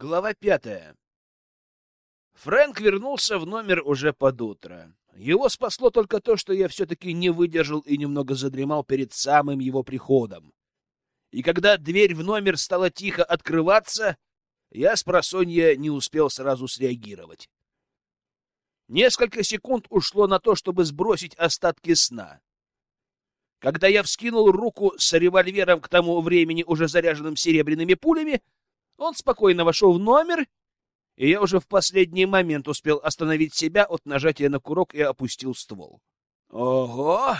Глава пятая. Фрэнк вернулся в номер уже под утро. Его спасло только то, что я все-таки не выдержал и немного задремал перед самым его приходом. И когда дверь в номер стала тихо открываться, я с просонья не успел сразу среагировать. Несколько секунд ушло на то, чтобы сбросить остатки сна. Когда я вскинул руку с револьвером к тому времени уже заряженным серебряными пулями, он спокойно вошел в номер, и я уже в последний момент успел остановить себя от нажатия на курок и опустил ствол. «Ого!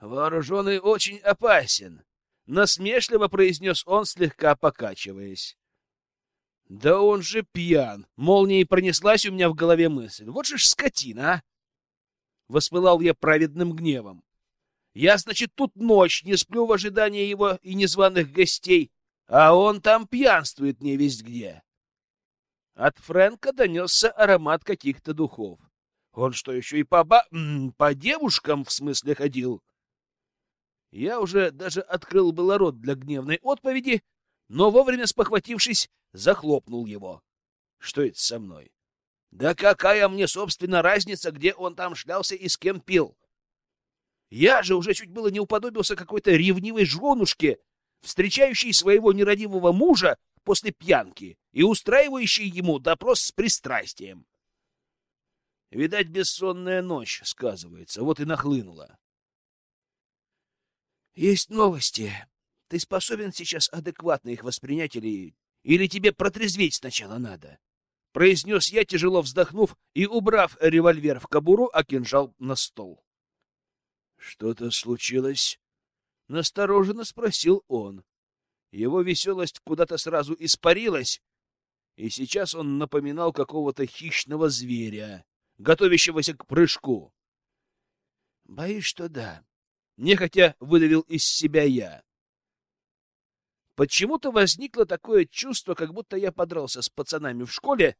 Вооруженный очень опасен!» — насмешливо произнес он, слегка покачиваясь. «Да он же пьян!» — молнией пронеслась у меня в голове мысль. «Вот же ж скотина, а!» Воспылал я праведным гневом. Я, значит, тут ночь, не сплю в ожидании его и незваных гостей, а он там пьянствует не весть где. От Фрэнка донесся аромат каких-то духов. Он что, еще и по ба... по девушкам, в смысле, ходил? Я уже даже открыл было рот для гневной отповеди, но вовремя спохватившись, захлопнул его. Что это со мной? Да какая мне, собственно, разница, где он там шлялся и с кем пил? Я же уже чуть было не уподобился какой-то ревнивой женушке, встречающей своего нерадивого мужа после пьянки и устраивающей ему допрос с пристрастием. Видать, бессонная ночь сказывается, вот и нахлынула. Есть новости. Ты способен сейчас адекватно их воспринять или... Или тебе протрезветь сначала надо? Произнес я, тяжело вздохнув и убрав револьвер в кобуру, а кинжал на стол. Что-то случилось? Настороженно спросил он. Его веселость куда-то сразу испарилась, и сейчас он напоминал какого-то хищного зверя, готовящегося к прыжку. Боюсь, что да. Нехотя выдавил из себя я. Почему-то возникло такое чувство, как будто я подрался с пацанами в школе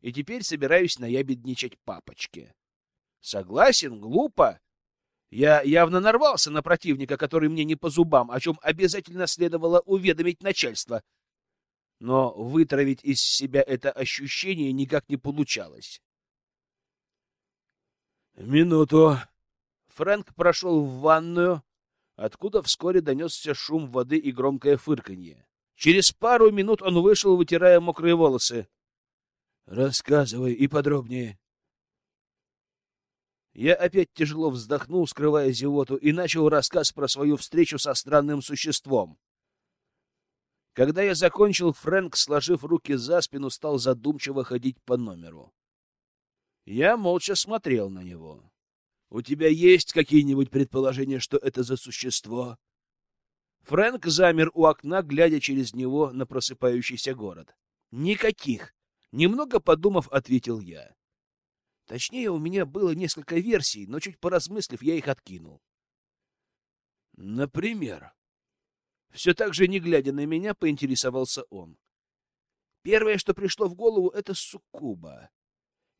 и теперь собираюсь наябедничать папочке. Согласен, глупо, я явно нарвался на противника, который мне не по зубам, о чем обязательно следовало уведомить начальство. Но вытравить из себя это ощущение никак не получалось. «Минуту!» Фрэнк прошел в ванную, откуда вскоре донесся шум воды и громкое фырканье. Через пару минут он вышел, вытирая мокрые волосы. «Рассказывай и подробнее». Я опять тяжело вздохнул, скрывая зевоту, и начал рассказ про свою встречу со странным существом. Когда я закончил, Фрэнк, сложив руки за спину, стал задумчиво ходить по номеру. Я молча смотрел на него. — У тебя есть какие-нибудь предположения, что это за существо? Фрэнк замер у окна, глядя через него на просыпающийся город. — Никаких. Немного подумав, ответил я. Точнее, у меня было несколько версий, но чуть поразмыслив, я их откинул. Например, все так же не глядя на меня, поинтересовался он. Первое, что пришло в голову, это суккуба.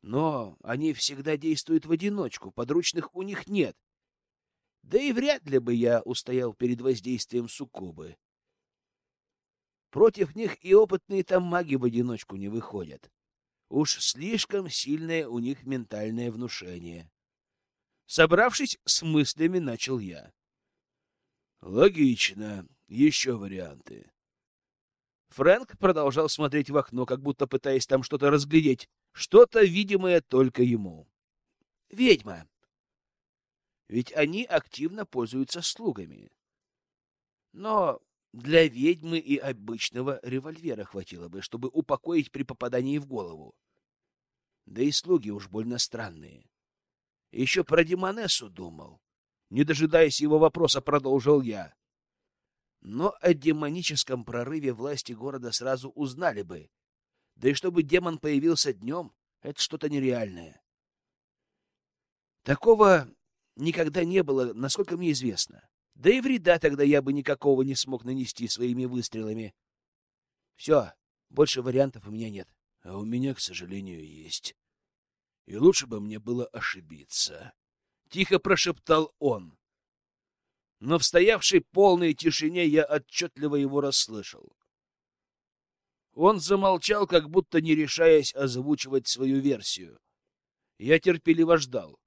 Но они всегда действуют в одиночку, подручных у них нет. Да и вряд ли бы я устоял перед воздействием суккубы. Против них и опытные там маги в одиночку не выходят. Уж слишком сильное у них ментальное внушение. Собравшись с мыслями, начал я. Логично. Еще варианты. Фрэнк продолжал смотреть в окно, как будто пытаясь там что-то разглядеть, что-то видимое только ему. Ведьма. Ведь они активно пользуются слугами. Но для ведьмы и обычного револьвера хватило бы, чтобы упокоить при попадании в голову. Да и слуги уж больно странные. Еще про Демонессу думал. Не дожидаясь его вопроса, продолжил я. Но о демоническом прорыве власти города сразу узнали бы. Да и чтобы демон появился днем, это что-то нереальное. Такого никогда не было, насколько мне известно. Да и вреда тогда я бы никакого не смог нанести своими выстрелами. Все, больше вариантов у меня нет. А у меня, к сожалению, есть. И лучше бы мне было ошибиться. Тихо прошептал он. Но в стоявшей полной тишине я отчетливо его расслышал. Он замолчал, как будто не решаясь озвучивать свою версию. Я терпеливо ждал.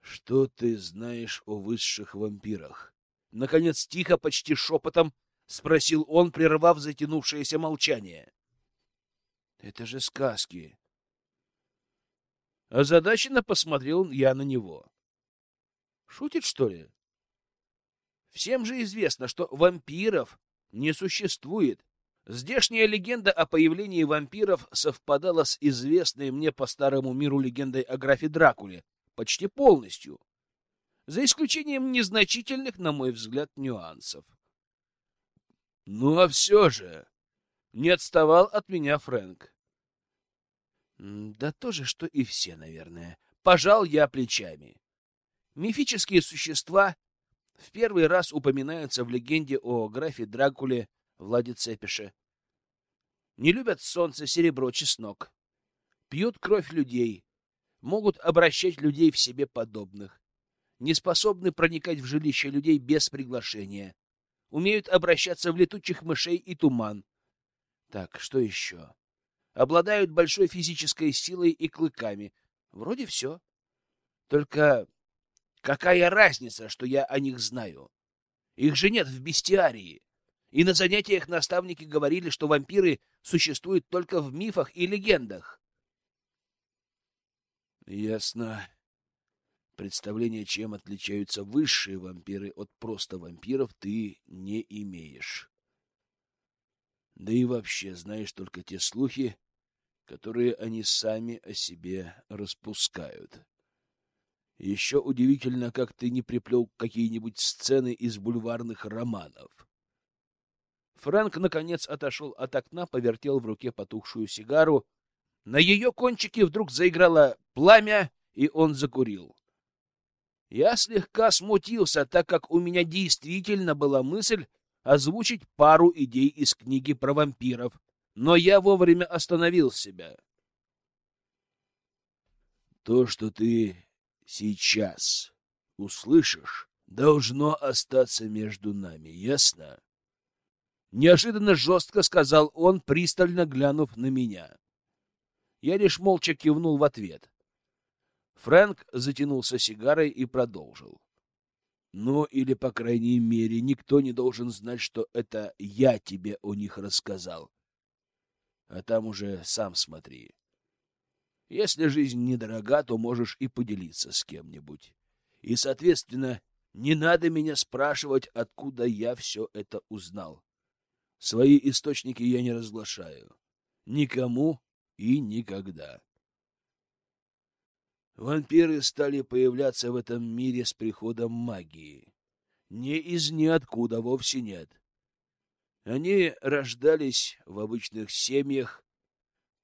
Что ты знаешь о высших вампирах? Наконец, тихо, почти шепотом, спросил он, прервав затянувшееся молчание. Это же сказки. Озадаченно посмотрел я на него. Шутит, что ли? Всем же известно, что вампиров не существует. Здешняя легенда о появлении вампиров совпадала с известной мне по старому миру легендой о графе Дракуле почти полностью, за исключением незначительных, на мой взгляд, нюансов. Ну а все же не отставал от меня Фрэнк. Да то же, что и все, наверное. Пожал я плечами. Мифические существа в первый раз упоминаются в легенде о графе Дракуле Владе Цепише. Не любят солнце, серебро, чеснок. Пьют кровь людей. Могут обращать людей в себе подобных. Не способны проникать в жилище людей без приглашения. Умеют обращаться в летучих мышей и туман. Так, что еще? Обладают большой физической силой и клыками. Вроде все. Только какая разница, что я о них знаю? Их же нет в бестиарии. И на занятиях наставники говорили, что вампиры существуют только в мифах и легендах. Ясно. Представление, чем отличаются высшие вампиры от просто вампиров, ты не имеешь. Да и вообще знаешь только те слухи, которые они сами о себе распускают. Еще удивительно, как ты не приплел какие-нибудь сцены из бульварных романов. Фрэнк, наконец, отошел от окна, повертел в руке потухшую сигару. На ее кончике вдруг заиграло пламя, и он закурил. Я слегка смутился, так как у меня действительно была мысль озвучить пару идей из книги про вампиров, но я вовремя остановил себя. То, что ты сейчас услышишь, должно остаться между нами, ясно? Неожиданно жестко сказал он, пристально глянув на меня. Я лишь молча кивнул в ответ. Фрэнк затянулся сигарой и продолжил. Ну, или, по крайней мере, никто не должен знать, что это я тебе о них рассказал. А там уже сам смотри. Если жизнь недорога, то можешь и поделиться с кем-нибудь. И, соответственно, не надо меня спрашивать, откуда я все это узнал. Свои источники я не разглашаю. Никому и никогда. Вампиры стали появляться в этом мире с приходом магии. Не из ниоткуда, вовсе нет. Они рождались в обычных семьях,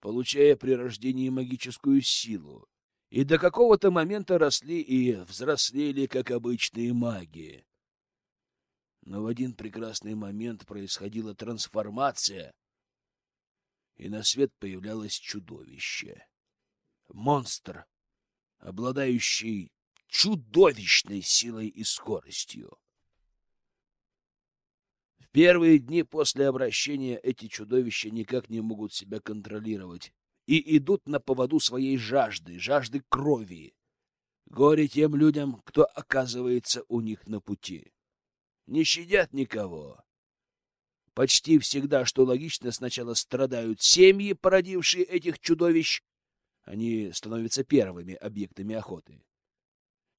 получая при рождении магическую силу, и до какого-то момента росли и взрослели, как обычные маги. Но в один прекрасный момент происходила трансформация, и на свет появлялось чудовище. Монстр, обладающий чудовищной силой и скоростью. В первые дни после обращения эти чудовища никак не могут себя контролировать и идут на поводу своей жажды, жажды крови. Горе тем людям, кто оказывается у них на пути не щадят никого. Почти всегда, что логично, сначала страдают семьи, породившие этих чудовищ. Они становятся первыми объектами охоты.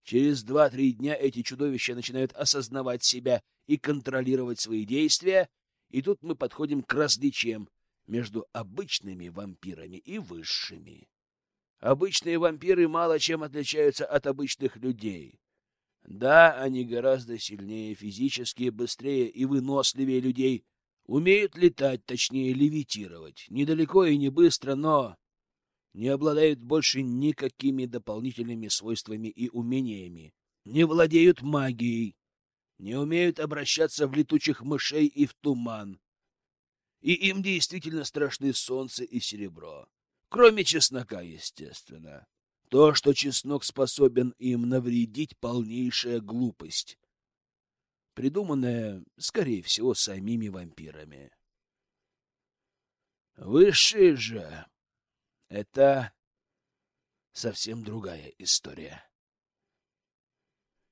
Через два-три дня эти чудовища начинают осознавать себя и контролировать свои действия, и тут мы подходим к различиям между обычными вампирами и высшими. Обычные вампиры мало чем отличаются от обычных людей. Да, они гораздо сильнее физически, быстрее и выносливее людей, умеют летать, точнее левитировать, недалеко и не быстро, но не обладают больше никакими дополнительными свойствами и умениями, не владеют магией, не умеют обращаться в летучих мышей и в туман. И им действительно страшны солнце и серебро. Кроме чеснока, естественно. То, что чеснок способен им навредить, полнейшая глупость, придуманная, скорее всего, самими вампирами. Высшие же — это совсем другая история.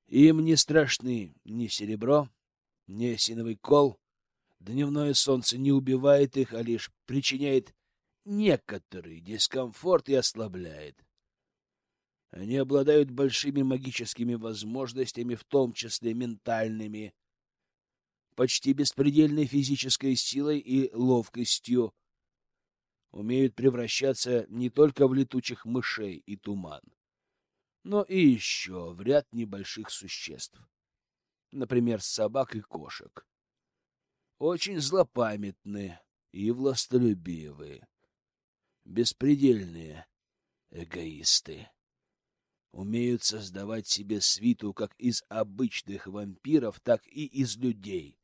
Им не страшны ни серебро, ни осиновый кол. Дневное солнце не убивает их, а лишь причиняет некоторый дискомфорт и ослабляет. Они обладают большими магическими возможностями, в том числе ментальными, почти беспредельной физической силой и ловкостью, умеют превращаться не только в летучих мышей и туман, но и еще в ряд небольших существ, например, собак и кошек. Очень злопамятны и властолюбивы, беспредельные эгоисты. Умеют создавать себе свиту как из обычных вампиров, так и из людей.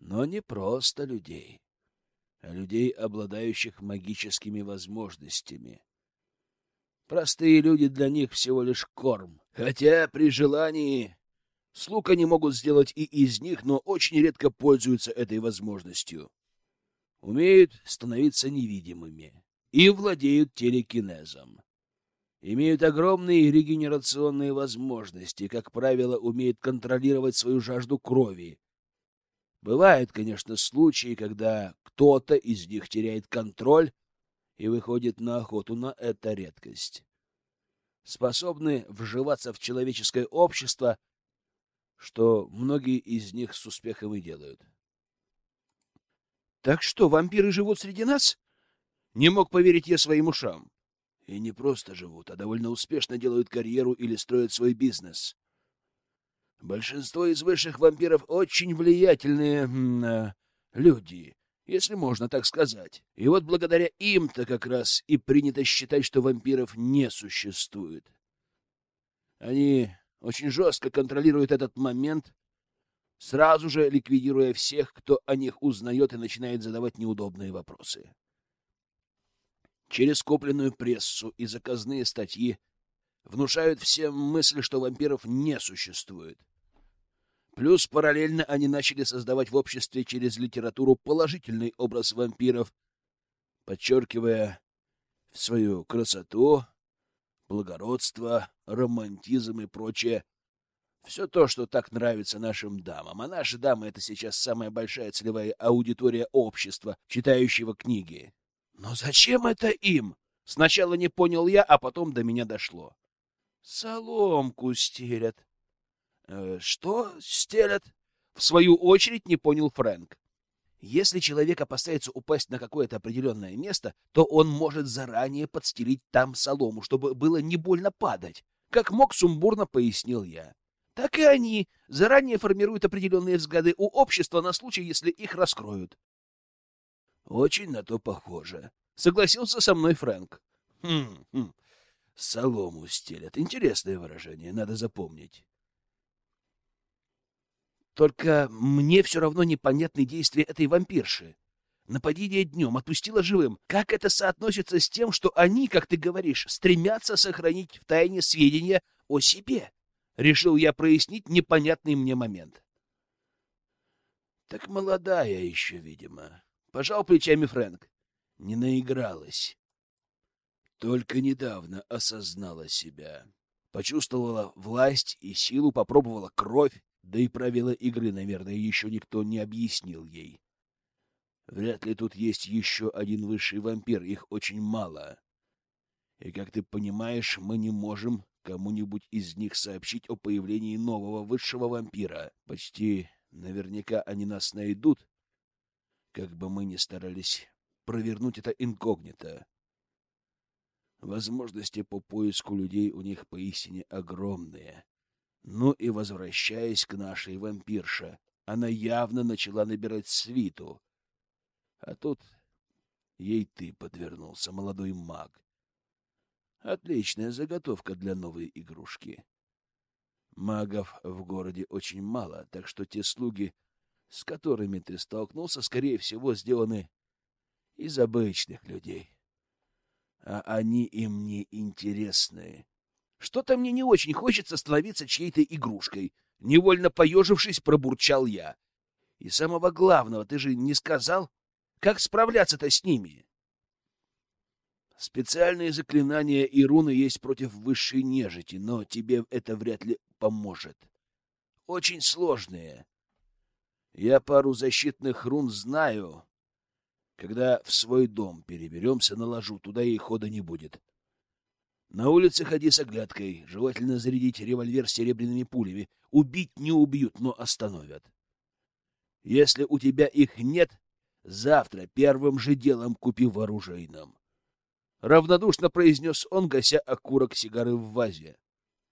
Но не просто людей людей, обладающих магическими возможностями. Простые люди для них всего лишь корм. Хотя при желании слуг они могут сделать и из них, но очень редко пользуются этой возможностью. Умеют становиться невидимыми и владеют телекинезом. Имеют огромные регенерационные возможности, как правило, умеют контролировать свою жажду крови, Бывают, конечно, случаи, когда кто-то из них теряет контроль и выходит на охоту, но это редкость. Способны вживаться в человеческое общество, что многие из них с успехом и делают. Так что, вампиры живут среди нас? Не мог поверить я своим ушам. И не просто живут, а довольно успешно делают карьеру или строят свой бизнес. Большинство из высших вампиров очень влиятельные э, люди, если можно так сказать. И вот благодаря им-то как раз и принято считать, что вампиров не существует. Они очень жестко контролируют этот момент, сразу же ликвидируя всех, кто о них узнает и начинает задавать неудобные вопросы. Через купленную прессу и заказные статьи внушают всем мысль, что вампиров не существует. Плюс параллельно они начали создавать в обществе через литературу положительный образ вампиров, подчеркивая свою красоту, благородство, романтизм и прочее. Все то, что так нравится нашим дамам. А наши дамы — это сейчас самая большая целевая аудитория общества, читающего книги. Но зачем это им? Сначала не понял я, а потом до меня дошло. Соломку стелят. Э, что стелят? В свою очередь не понял Фрэнк. Если человек опасается упасть на какое-то определенное место, то он может заранее подстелить там солому, чтобы было не больно падать. Как мог, сумбурно пояснил я. Так и они заранее формируют определенные взгляды у общества на случай, если их раскроют. Очень на то похоже. Согласился со мной Фрэнк. Хм, хм. Солому стелят. Интересное выражение, надо запомнить. Только мне все равно непонятны действия этой вампирши. Нападение днем отпустила живым. Как это соотносится с тем, что они, как ты говоришь, стремятся сохранить в тайне сведения о себе? Решил я прояснить непонятный мне момент. Так молодая еще, видимо. Пожал плечами Фрэнк. Не наигралась. Только недавно осознала себя. Почувствовала власть и силу, попробовала кровь. Да и правила игры, наверное, еще никто не объяснил ей. Вряд ли тут есть еще один высший вампир, их очень мало. И, как ты понимаешь, мы не можем кому-нибудь из них сообщить о появлении нового высшего вампира. Почти наверняка они нас найдут, как бы мы ни старались провернуть это инкогнито. Возможности по поиску людей у них поистине огромные. Ну и возвращаясь к нашей вампирше, она явно начала набирать свиту. А тут ей ты подвернулся, молодой маг. Отличная заготовка для новой игрушки. Магов в городе очень мало, так что те слуги, с которыми ты столкнулся, скорее всего, сделаны из обычных людей. А они им не интересны. Что-то мне не очень хочется становиться чьей-то игрушкой. Невольно поежившись, пробурчал я. И самого главного ты же не сказал, Как справляться-то с ними? Специальные заклинания и руны есть против высшей нежити, но тебе это вряд ли поможет. Очень сложные. Я пару защитных рун знаю. Когда в свой дом переберемся, наложу, туда и хода не будет. На улице ходи с оглядкой. Желательно зарядить револьвер серебряными пулями. Убить не убьют, но остановят. Если у тебя их нет, завтра первым же делом купи в. Равнодушно произнес он, гася окурок сигары в вазе.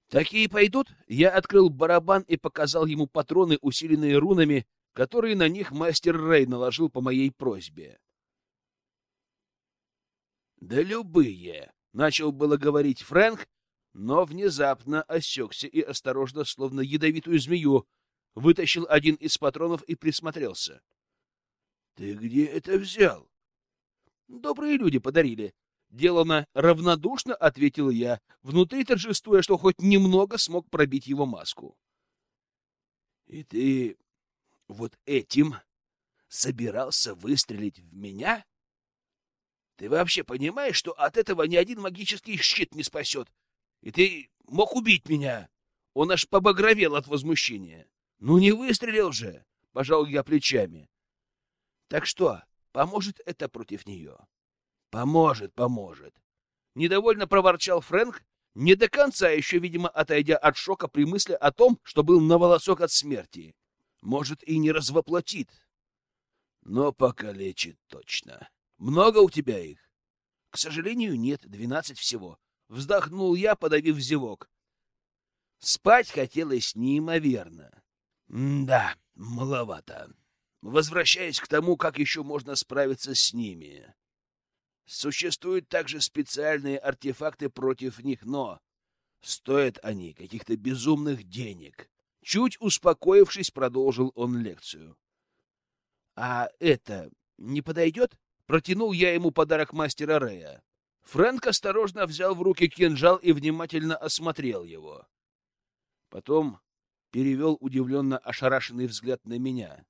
Такие пойдут? Я открыл барабан и показал ему патроны, усиленные рунами, которые на них мастер Рэй наложил по моей просьбе. Да любые, начал было говорить Фрэнк, но внезапно осекся и осторожно, словно ядовитую змею, вытащил один из патронов и присмотрелся. Ты где это взял? Добрые люди подарили, Делано равнодушно ответил я, внутри торжествуя, что хоть немного смог пробить его маску. И ты вот этим собирался выстрелить в меня? Ты вообще понимаешь, что от этого ни один магический щит не спасет? И ты мог убить меня? Он аж побагровел от возмущения. Ну не выстрелил же, пожал я плечами. Так что, поможет это против нее? Поможет, поможет. Недовольно проворчал Фрэнк, не до конца еще, видимо, отойдя от шока при мысли о том, что был на волосок от смерти. Может, и не развоплотит, но покалечит точно. Много у тебя их? К сожалению, нет, двенадцать всего. Вздохнул я, подавив зевок. Спать хотелось неимоверно. Да, маловато. Возвращаясь к тому, как еще можно справиться с ними. Существуют также специальные артефакты против них, но стоят они каких-то безумных денег. Чуть успокоившись, продолжил он лекцию. А это не подойдет? Протянул я ему подарок мастера Рея. Фрэнк осторожно взял в руки кинжал и внимательно осмотрел его. Потом перевел удивленно ошарашенный взгляд на меня.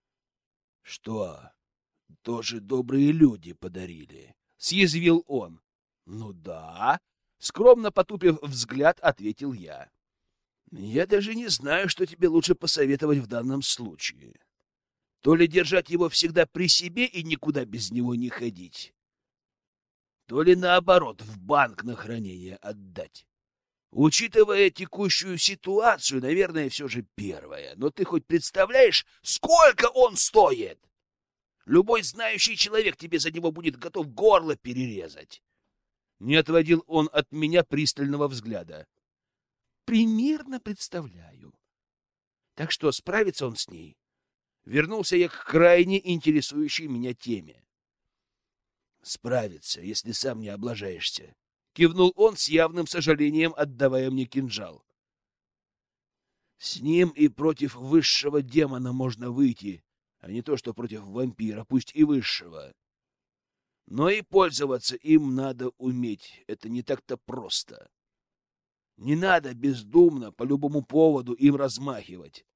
— Что? тоже добрые люди подарили, — съязвил он. — Ну да, — скромно потупив взгляд, ответил я. — Я даже не знаю, что тебе лучше посоветовать в данном случае. То ли держать его всегда при себе и никуда без него не ходить, то ли наоборот в банк на хранение отдать. Учитывая текущую ситуацию, наверное, все же первое. Но ты хоть представляешь, сколько он стоит? Любой знающий человек тебе за него будет готов горло перерезать. Не отводил он от меня пристального взгляда. Примерно представляю. Так что справится он с ней. Вернулся я к крайне интересующей меня теме. Справится, если сам не облажаешься. Кивнул он с явным сожалением, отдавая мне кинжал. С ним и против высшего демона можно выйти, а не то, что против вампира, пусть и высшего. Но и пользоваться им надо уметь. Это не так-то просто. Не надо бездумно по любому поводу им размахивать.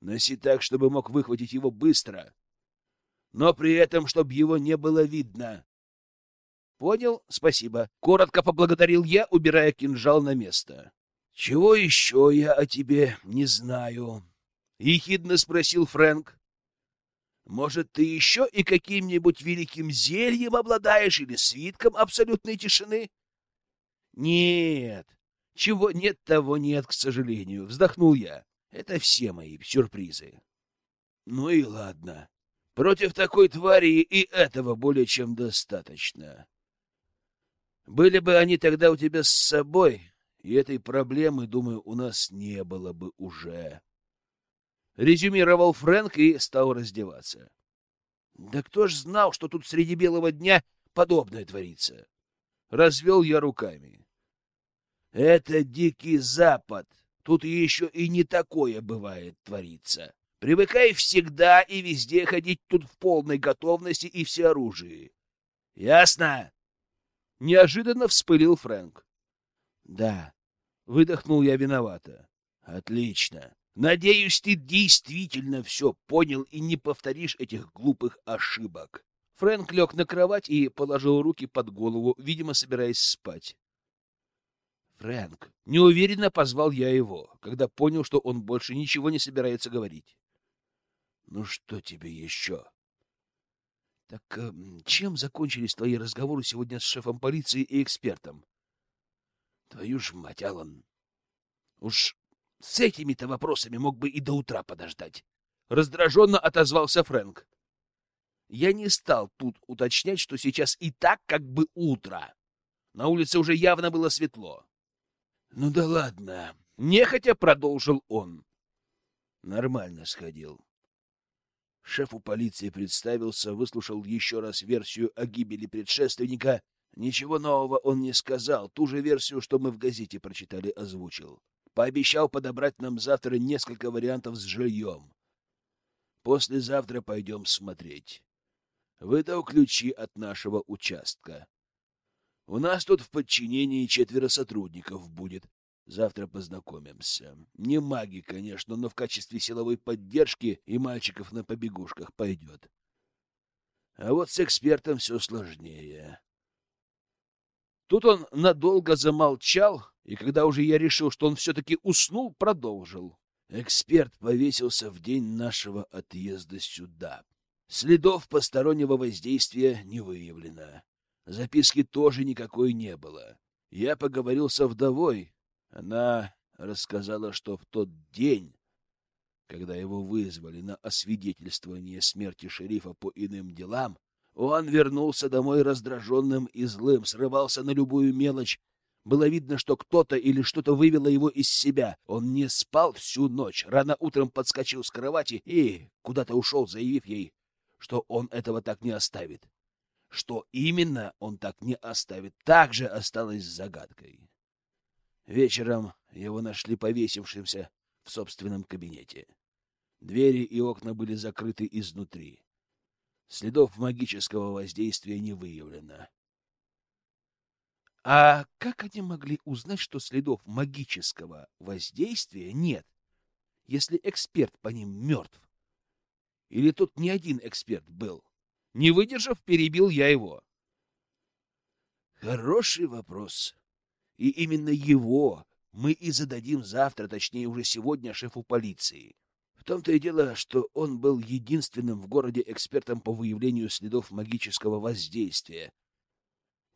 Носи так, чтобы мог выхватить его быстро, но при этом, чтобы его не было видно. Понял? Спасибо. Коротко поблагодарил я, убирая кинжал на место. Чего еще я о тебе не знаю? Ехидно спросил Фрэнк. Может, ты еще и каким-нибудь великим зельем обладаешь или свитком абсолютной тишины? Нет. Чего нет, того нет, к сожалению. Вздохнул я. Это все мои сюрпризы. Ну и ладно. Против такой твари и этого более чем достаточно. Были бы они тогда у тебя с собой, и этой проблемы, думаю, у нас не было бы уже резюмировал Фрэнк и стал раздеваться. Да кто ж знал, что тут среди белого дня подобное творится? Развел я руками. Это дикий запад. Тут еще и не такое бывает творится. Привыкай всегда и везде ходить тут в полной готовности и всеоружии. Ясно? Неожиданно вспылил Фрэнк. Да. Выдохнул я виновато. Отлично Надеюсь, ты действительно все понял и не повторишь этих глупых ошибок. Фрэнк лег на кровать и положил руки под голову, видимо, собираясь спать. Фрэнк, неуверенно позвал я его, когда понял, что он больше ничего не собирается говорить. Ну что тебе еще? Так э, чем закончились твои разговоры сегодня с шефом полиции и экспертом? Твою ж мать, Алан. Уж с этими-то вопросами мог бы и до утра подождать. Раздраженно отозвался Фрэнк. Я не стал тут уточнять, что сейчас и так как бы утро. На улице уже явно было светло. Ну да ладно, нехотя продолжил он. Нормально сходил. Шефу полиции представился, выслушал еще раз версию о гибели предшественника. Ничего нового он не сказал, ту же версию, что мы в газете прочитали, озвучил. Пообещал подобрать нам завтра несколько вариантов с жильем. Послезавтра пойдем смотреть. Выдал ключи от нашего участка. У нас тут в подчинении четверо сотрудников будет. Завтра познакомимся. Не маги, конечно, но в качестве силовой поддержки и мальчиков на побегушках пойдет. А вот с экспертом все сложнее. Тут он надолго замолчал, и когда уже я решил, что он все-таки уснул, продолжил. Эксперт повесился в день нашего отъезда сюда. Следов постороннего воздействия не выявлено. Записки тоже никакой не было. Я поговорил со вдовой. Она рассказала, что в тот день, когда его вызвали на освидетельствование смерти шерифа по иным делам, он вернулся домой раздраженным и злым, срывался на любую мелочь. Было видно, что кто-то или что-то вывело его из себя. Он не спал всю ночь, рано утром подскочил с кровати и куда-то ушел, заявив ей, что он этого так не оставит. Что именно он так не оставит, также осталось загадкой. Вечером его нашли повесившимся в собственном кабинете. Двери и окна были закрыты изнутри. Следов магического воздействия не выявлено. А как они могли узнать, что следов магического воздействия нет, если эксперт по ним мертв? Или тут не один эксперт был? Не выдержав, перебил я его. Хороший вопрос. И именно его мы и зададим завтра, точнее уже сегодня, шефу полиции. В том-то и дело, что он был единственным в городе экспертом по выявлению следов магического воздействия.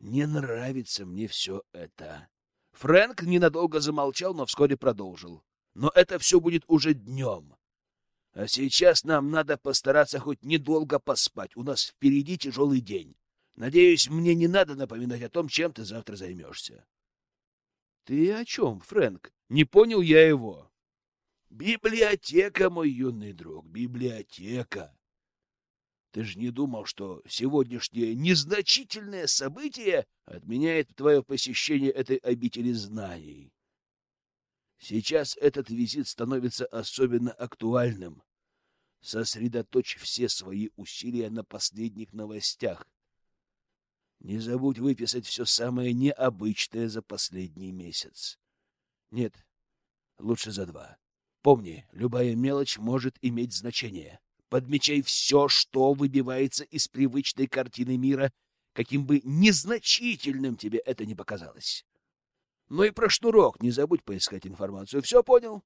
Не нравится мне все это. Фрэнк ненадолго замолчал, но вскоре продолжил. Но это все будет уже днем. А сейчас нам надо постараться хоть недолго поспать. У нас впереди тяжелый день. Надеюсь, мне не надо напоминать о том, чем ты завтра займешься. — Ты о чем, Фрэнк? Не понял я его. — Библиотека, мой юный друг, библиотека. Ты же не думал, что сегодняшнее незначительное событие отменяет твое посещение этой обители знаний? Сейчас этот визит становится особенно актуальным. Сосредоточь все свои усилия на последних новостях. Не забудь выписать все самое необычное за последний месяц. Нет, лучше за два. Помни, любая мелочь может иметь значение. Подмечай все, что выбивается из привычной картины мира, каким бы незначительным тебе это ни показалось. Ну и про шнурок не забудь поискать информацию. Все понял?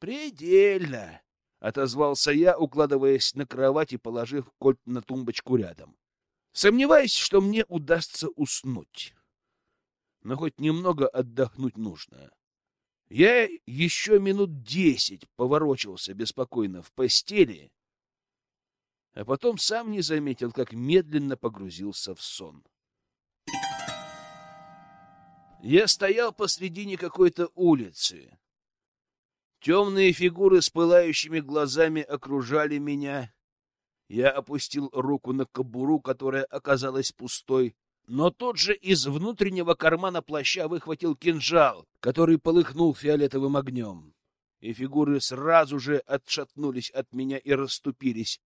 Предельно, отозвался я, укладываясь на кровать и положив кольт на тумбочку рядом. Сомневаюсь, что мне удастся уснуть. Но хоть немного отдохнуть нужно. Я еще минут десять поворочился беспокойно в постели, а потом сам не заметил, как медленно погрузился в сон. Я стоял посредине какой-то улицы. Темные фигуры с пылающими глазами окружали меня. Я опустил руку на кобуру, которая оказалась пустой, но тот же из внутреннего кармана плаща выхватил кинжал, который полыхнул фиолетовым огнем. И фигуры сразу же отшатнулись от меня и расступились,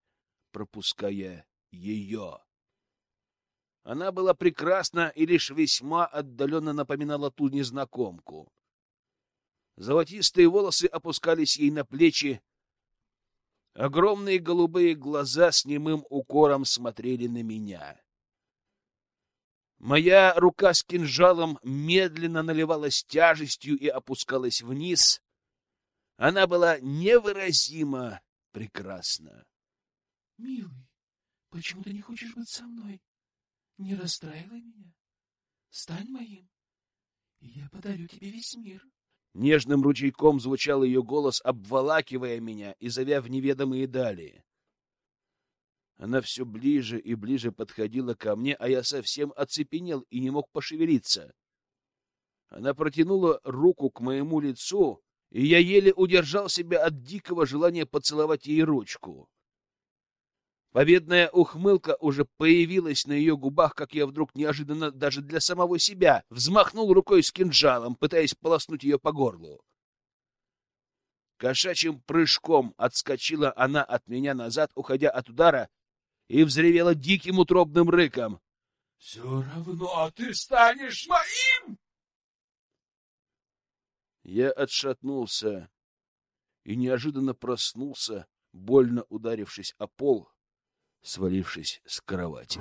пропуская ее. Она была прекрасна и лишь весьма отдаленно напоминала ту незнакомку. Золотистые волосы опускались ей на плечи. Огромные голубые глаза с немым укором смотрели на меня. Моя рука с кинжалом медленно наливалась тяжестью и опускалась вниз. Она была невыразимо прекрасна. — Милый, почему ты не хочешь быть со мной? Не расстраивай меня. Стань моим, и я подарю тебе весь мир. Нежным ручейком звучал ее голос, обволакивая меня и зовя в неведомые дали. Она все ближе и ближе подходила ко мне, а я совсем оцепенел и не мог пошевелиться. Она протянула руку к моему лицу, и я еле удержал себя от дикого желания поцеловать ей ручку. Победная ухмылка уже появилась на ее губах, как я вдруг неожиданно даже для самого себя взмахнул рукой с кинжалом, пытаясь полоснуть ее по горлу. Кошачьим прыжком отскочила она от меня назад, уходя от удара, и взревела диким утробным рыком. — Все равно ты станешь моим! Я отшатнулся и неожиданно проснулся, больно ударившись о пол, свалившись с кровати.